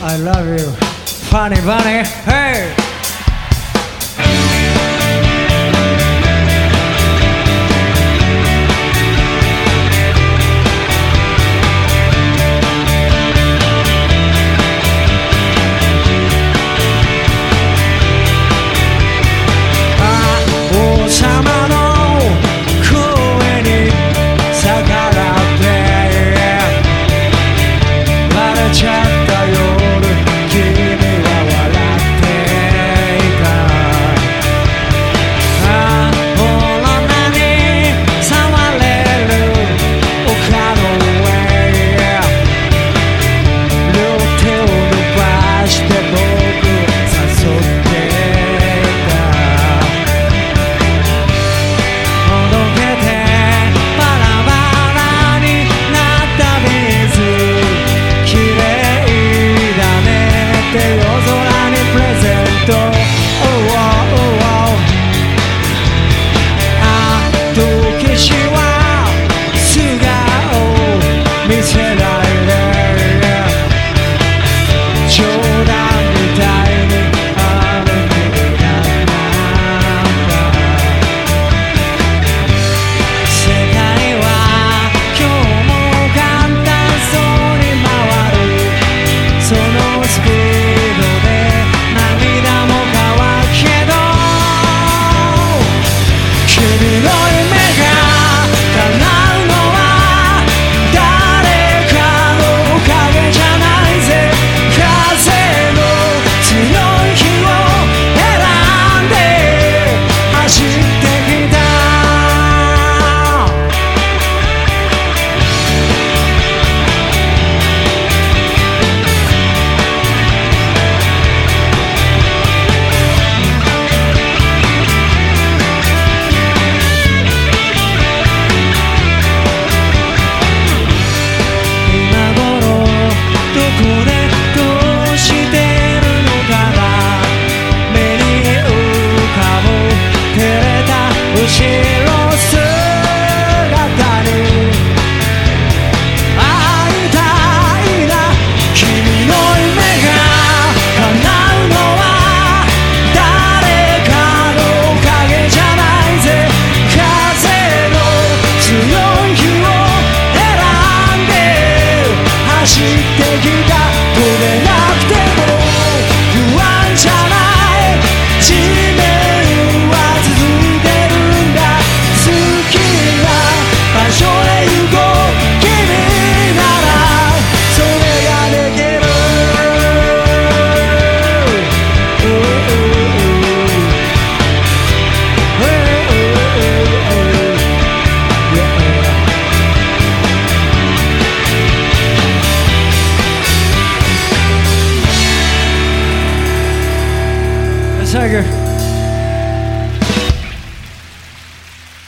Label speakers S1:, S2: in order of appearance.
S1: I love you. Funny bunny, hey! wish you 敵が止めなくても Tiger.